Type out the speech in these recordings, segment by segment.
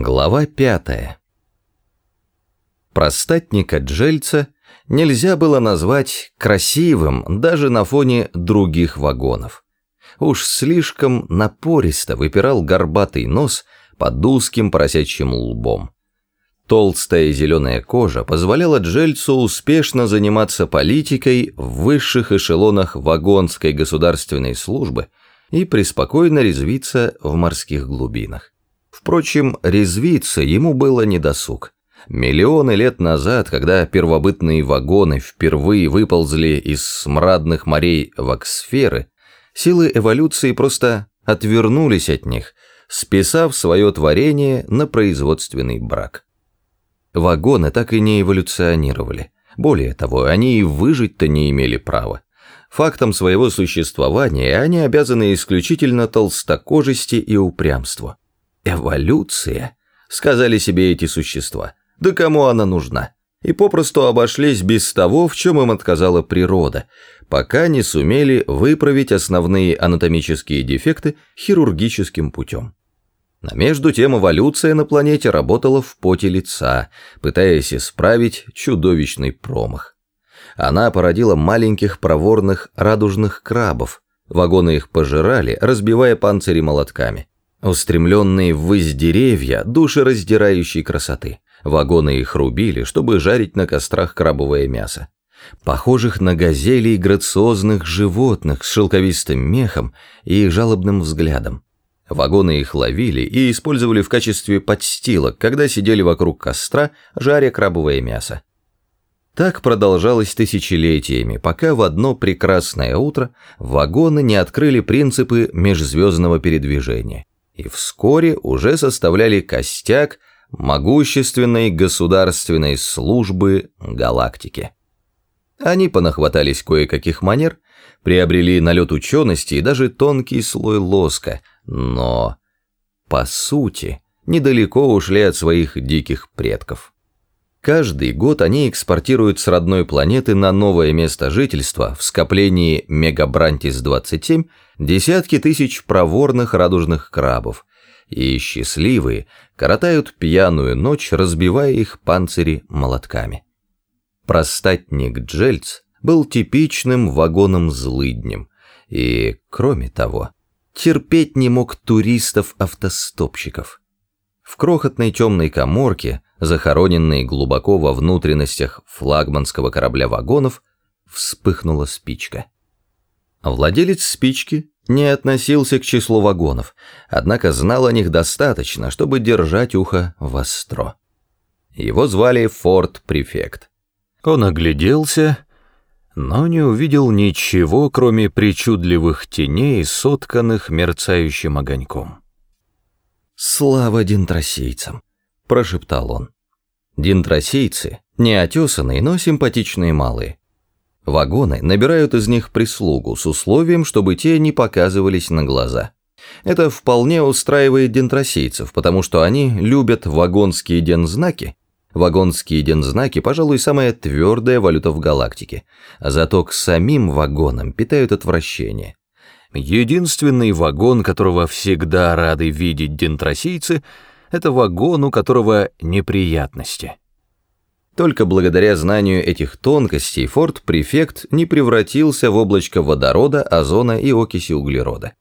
Глава пятая. Простатника Джельца нельзя было назвать красивым даже на фоне других вагонов. Уж слишком напористо выпирал горбатый нос под узким поросячьим лбом. Толстая зеленая кожа позволяла Джельцу успешно заниматься политикой в высших эшелонах вагонской государственной службы и преспокойно резвиться в морских глубинах. Впрочем, резвиться ему было недосуг. Миллионы лет назад, когда первобытные вагоны впервые выползли из смрадных морей в аксферы, силы эволюции просто отвернулись от них, списав свое творение на производственный брак. Вагоны так и не эволюционировали. Более того, они и выжить-то не имели права. Фактом своего существования они обязаны исключительно толстокожести и упрямству. «Эволюция», — сказали себе эти существа. «Да кому она нужна?» И попросту обошлись без того, в чем им отказала природа, пока не сумели выправить основные анатомические дефекты хирургическим путем. А между тем эволюция на планете работала в поте лица, пытаясь исправить чудовищный промах. Она породила маленьких проворных радужных крабов, вагоны их пожирали, разбивая панцири молотками. Устремленные ввысь деревья, душераздирающей красоты. Вагоны их рубили, чтобы жарить на кострах крабовое мясо. Похожих на газелей грациозных животных с шелковистым мехом и жалобным взглядом. Вагоны их ловили и использовали в качестве подстилок, когда сидели вокруг костра, жаря крабовое мясо. Так продолжалось тысячелетиями, пока в одно прекрасное утро вагоны не открыли принципы межзвездного передвижения и вскоре уже составляли костяк могущественной государственной службы галактики. Они понахватались кое-каких манер, приобрели налет учености и даже тонкий слой лоска, но, по сути, недалеко ушли от своих диких предков. Каждый год они экспортируют с родной планеты на новое место жительства в скоплении Мегабрантис-27 десятки тысяч проворных радужных крабов, и счастливые коротают пьяную ночь, разбивая их панцири молотками. Простатник Джельц был типичным вагоном-злыднем и, кроме того, терпеть не мог туристов-автостопщиков. В крохотной темной коморке, захороненной глубоко во внутренностях флагманского корабля вагонов, вспыхнула спичка. Владелец спички не относился к числу вагонов, однако знал о них достаточно, чтобы держать ухо востро. Его звали Форт-префект. Он огляделся, но не увидел ничего, кроме причудливых теней, сотканных мерцающим огоньком. «Слава дентросейцам!» – прошептал он. Дентросейцы – неотесанные, но симпатичные малые. Вагоны набирают из них прислугу с условием, чтобы те не показывались на глаза. Это вполне устраивает дентросейцев, потому что они любят вагонские дензнаки. Вагонские дензнаки, пожалуй, самая твердая валюта в галактике. Зато к самим вагонам питают отвращение. Единственный вагон, которого всегда рады видеть дентросейцы, это вагон, у которого неприятности. Только благодаря знанию этих тонкостей форт-префект не превратился в облачко водорода, озона и окиси углерода.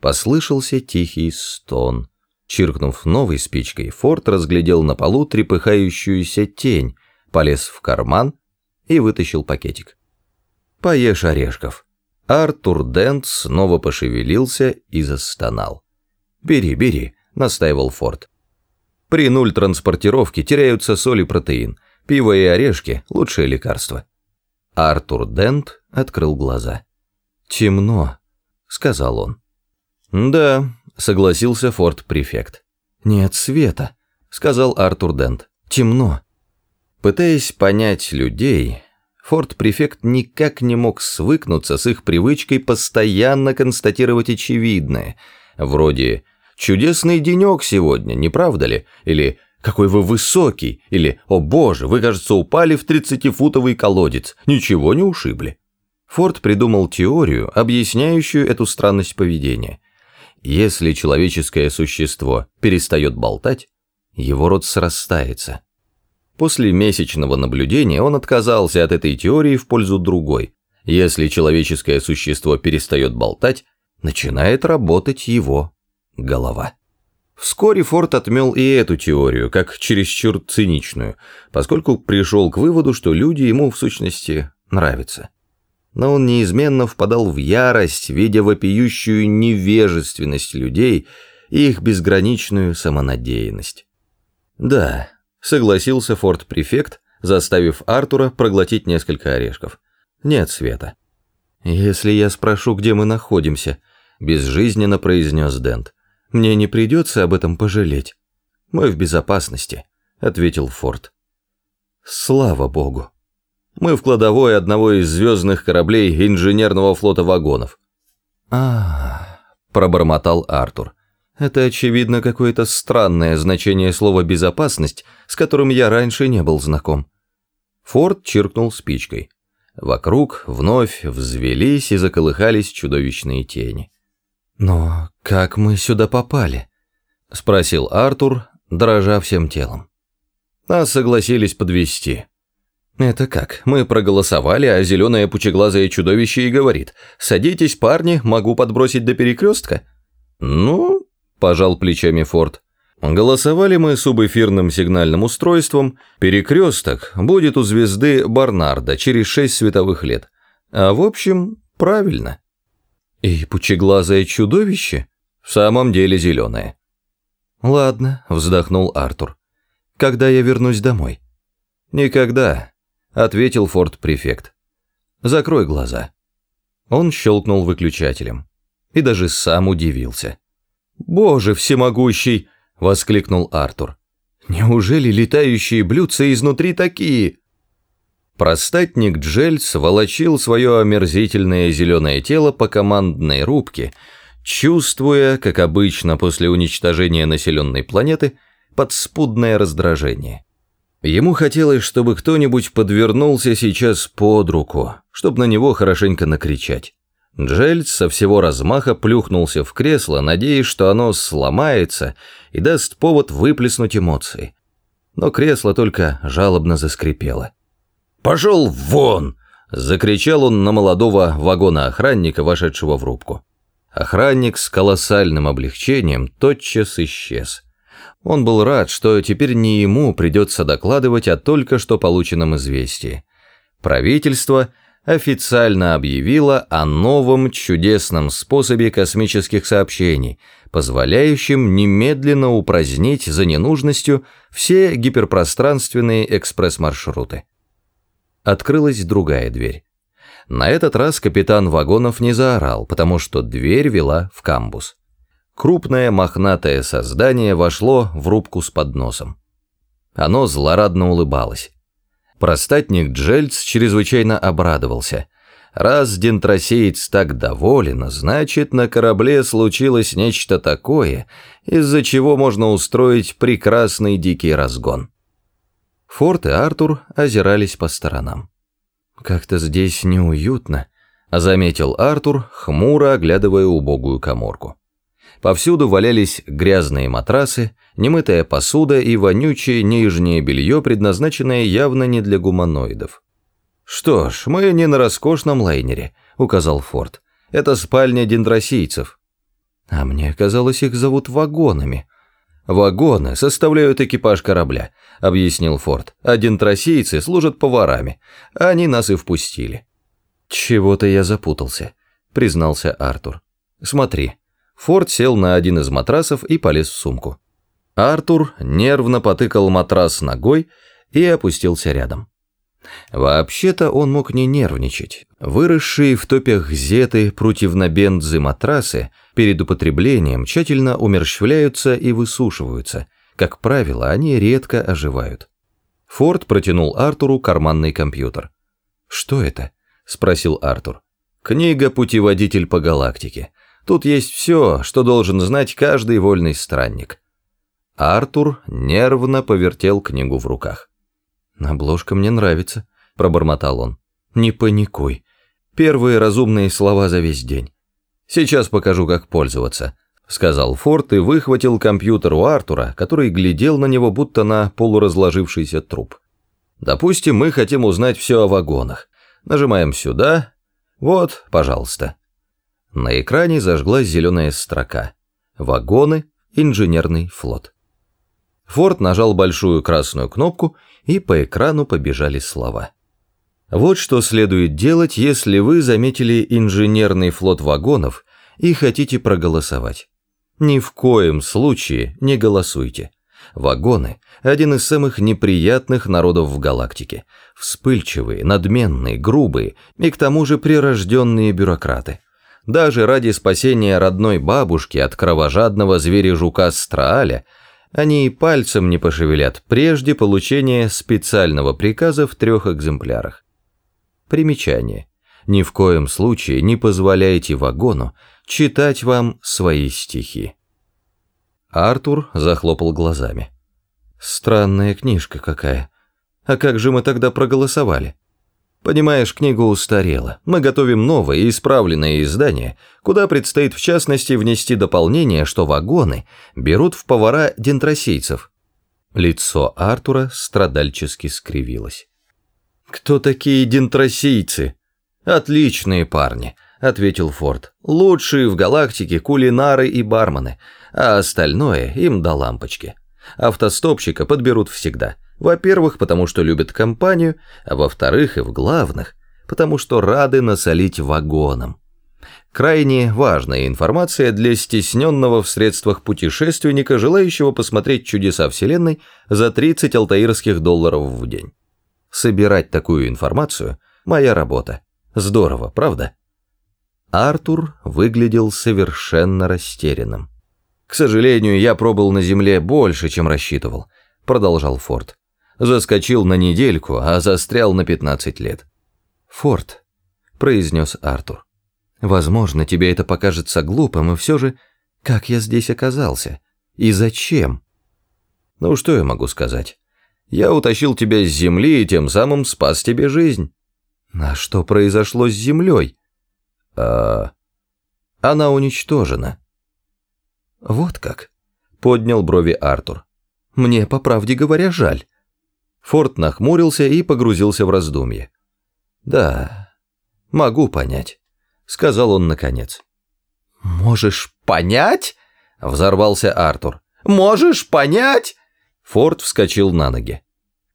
Послышался тихий стон. Чиркнув новой спичкой, Форд разглядел на полу трепыхающуюся тень, полез в карман и вытащил пакетик. «Поешь орешков». Артур Дент снова пошевелился и застонал. «Бери, бери», — настаивал Форд. «При нуль транспортировки теряются соль и протеин. Пиво и орешки – лучшее лекарство. Артур Дент открыл глаза. «Темно», – сказал он. «Да», – согласился форт-префект. «Нет света», – сказал Артур Дент. «Темно». Пытаясь понять людей, форт-префект никак не мог свыкнуться с их привычкой постоянно констатировать очевидное, вроде «чудесный денек сегодня, не правда ли?» или «Какой вы высокий!» или «О боже, вы, кажется, упали в тридцатифутовый колодец, ничего не ушибли». Форд придумал теорию, объясняющую эту странность поведения. Если человеческое существо перестает болтать, его рот срастается. После месячного наблюдения он отказался от этой теории в пользу другой. Если человеческое существо перестает болтать, начинает работать его голова. Вскоре Форд отмел и эту теорию, как чересчур циничную, поскольку пришел к выводу, что люди ему в сущности нравятся. Но он неизменно впадал в ярость, видя вопиющую невежественность людей и их безграничную самонадеянность. «Да», — согласился Форд-префект, заставив Артура проглотить несколько орешков. «Нет света». «Если я спрошу, где мы находимся», — безжизненно произнес Дент, — мне не придется об этом пожалеть. Мы в безопасности, ответил Форд. Слава богу. Мы в кладовой одного из звездных кораблей инженерного флота вагонов. А, пробормотал Артур. Это очевидно какое-то странное значение слова безопасность, с которым я раньше не был знаком. Форд чиркнул спичкой. Вокруг вновь взвелись и заколыхались чудовищные тени. «Но как мы сюда попали?» — спросил Артур, дрожа всем телом. «Нас согласились подвести. «Это как? Мы проголосовали, а зеленое пучеглазое чудовище и говорит, «Садитесь, парни, могу подбросить до перекрестка». «Ну?» – пожал плечами Форд. «Голосовали мы с субэфирным сигнальным устройством. Перекресток будет у звезды Барнарда через шесть световых лет. А в общем, правильно». И пучеглазое чудовище? В самом деле зеленое. Ладно, вздохнул Артур. Когда я вернусь домой? Никогда, ответил форт-префект. Закрой глаза. Он щелкнул выключателем. И даже сам удивился. «Боже всемогущий!» — воскликнул Артур. «Неужели летающие блюдца изнутри такие?» Простатник Джельц волочил свое омерзительное зеленое тело по командной рубке, чувствуя, как обычно после уничтожения населенной планеты, подспудное раздражение. Ему хотелось, чтобы кто-нибудь подвернулся сейчас под руку, чтобы на него хорошенько накричать. Джельц со всего размаха плюхнулся в кресло, надеясь, что оно сломается и даст повод выплеснуть эмоции. Но кресло только жалобно заскрипело. «Пошел вон!» – закричал он на молодого вагона-охранника, вошедшего в рубку. Охранник с колоссальным облегчением тотчас исчез. Он был рад, что теперь не ему придется докладывать о только что полученном известии. Правительство официально объявило о новом чудесном способе космических сообщений, позволяющем немедленно упразднить за ненужностью все гиперпространственные экспресс-маршруты открылась другая дверь. На этот раз капитан вагонов не заорал, потому что дверь вела в камбус. Крупное мохнатое создание вошло в рубку с подносом. Оно злорадно улыбалось. Простатник Джельц чрезвычайно обрадовался. Раз дентросеец так доволен, значит, на корабле случилось нечто такое, из-за чего можно устроить прекрасный дикий разгон. Форд и Артур озирались по сторонам. «Как-то здесь неуютно», — заметил Артур, хмуро оглядывая убогую коморку. Повсюду валялись грязные матрасы, немытая посуда и вонючее нижнее белье, предназначенное явно не для гуманоидов. «Что ж, мы не на роскошном лайнере», — указал Форд. «Это спальня дендросийцев». «А мне казалось, их зовут вагонами», «Вагоны составляют экипаж корабля», — объяснил Форд. «А дентросийцы служат поварами. Они нас и впустили». «Чего-то я запутался», — признался Артур. «Смотри». Форд сел на один из матрасов и полез в сумку. Артур нервно потыкал матрас ногой и опустился рядом. Вообще-то он мог не нервничать. Выросшие в топях зеты противнобензы матрасы перед употреблением тщательно умерщвляются и высушиваются. Как правило, они редко оживают. Форд протянул Артуру карманный компьютер. «Что это?» – спросил Артур. «Книга «Путеводитель по галактике». Тут есть все, что должен знать каждый вольный странник». Артур нервно повертел книгу в руках. «Обложка мне нравится», — пробормотал он. «Не паникуй. Первые разумные слова за весь день. Сейчас покажу, как пользоваться. сказал Форд и выхватил компьютер у Артура, который глядел на него будто на полуразложившийся труп. Допустим, мы хотим узнать все о вагонах. Нажимаем сюда. Вот, пожалуйста. На экране зажглась зеленая строка. Вагоны, инженерный флот. Форд нажал большую красную кнопку, и по экрану побежали слова. Вот что следует делать, если вы заметили инженерный флот вагонов и хотите проголосовать. Ни в коем случае не голосуйте. Вагоны – один из самых неприятных народов в галактике. Вспыльчивые, надменные, грубые и к тому же прирожденные бюрократы. Даже ради спасения родной бабушки от кровожадного зверя-жука Страаля они и пальцем не пошевелят прежде получения специального приказа в трех экземплярах. Примечание. Ни в коем случае не позволяйте вагону читать вам свои стихи. Артур захлопал глазами. Странная книжка какая. А как же мы тогда проголосовали? Понимаешь, книга устарела. Мы готовим новое исправленное издание, куда предстоит в частности внести дополнение, что вагоны берут в повара дентросейцев. Лицо Артура страдальчески скривилось. «Кто такие дентросийцы?» «Отличные парни», — ответил Форд. «Лучшие в галактике кулинары и бармены, а остальное им до лампочки. Автостопщика подберут всегда. Во-первых, потому что любят компанию, а во-вторых и в главных, потому что рады насолить вагоном. Крайне важная информация для стесненного в средствах путешественника, желающего посмотреть чудеса Вселенной за 30 алтаирских долларов в день. Собирать такую информацию – моя работа. Здорово, правда? Артур выглядел совершенно растерянным. «К сожалению, я пробыл на земле больше, чем рассчитывал», — продолжал Форд. «Заскочил на недельку, а застрял на 15 лет». «Форд», — произнес Артур, — «возможно, тебе это покажется глупым, и все же, как я здесь оказался? И зачем?» «Ну, что я могу сказать? Я утащил тебя с земли и тем самым спас тебе жизнь». «А что произошло с землей?» а Она уничтожена. Вот как? Поднял брови Артур. Мне, по правде говоря, жаль. Форд нахмурился и погрузился в раздумье. Да, могу понять, сказал он наконец. Можешь понять? Взорвался Артур. Можешь понять? Форд вскочил на ноги.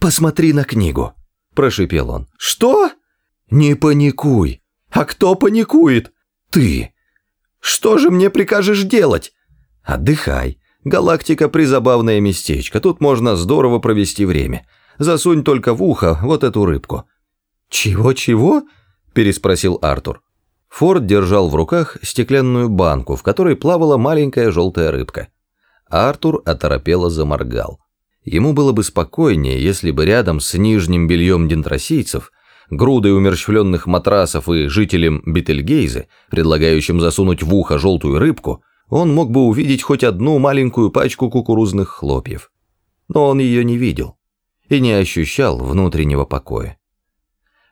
«Посмотри на книгу», – прошипел он. «Что?» «Не паникуй. А кто паникует? Ты. Что же мне прикажешь делать? Отдыхай. Галактика – призабавное местечко, тут можно здорово провести время. Засунь только в ухо вот эту рыбку». «Чего-чего?» – переспросил Артур. Форд держал в руках стеклянную банку, в которой плавала маленькая желтая рыбка. Артур оторопело заморгал. Ему было бы спокойнее, если бы рядом с нижним бельем дентросийцев грудой умерщвленных матрасов и жителям Бетельгейзе, предлагающим засунуть в ухо желтую рыбку, он мог бы увидеть хоть одну маленькую пачку кукурузных хлопьев. Но он ее не видел и не ощущал внутреннего покоя.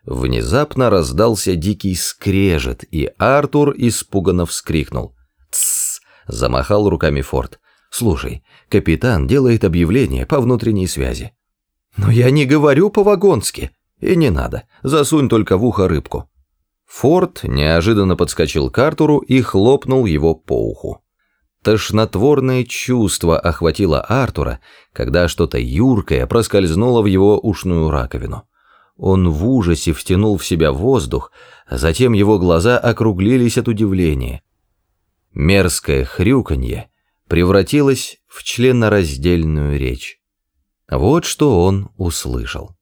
Внезапно раздался дикий скрежет, и Артур испуганно вскрикнул. «Тссс!» – замахал руками Форд. «Слушай, капитан делает объявление по внутренней связи». «Но я не говорю по-вагонски», и не надо, засунь только в ухо рыбку. Форд неожиданно подскочил к Артуру и хлопнул его по уху. Тошнотворное чувство охватило Артура, когда что-то юркое проскользнуло в его ушную раковину. Он в ужасе втянул в себя воздух, а затем его глаза округлились от удивления. Мерзкое хрюканье превратилось в членораздельную речь. Вот что он услышал.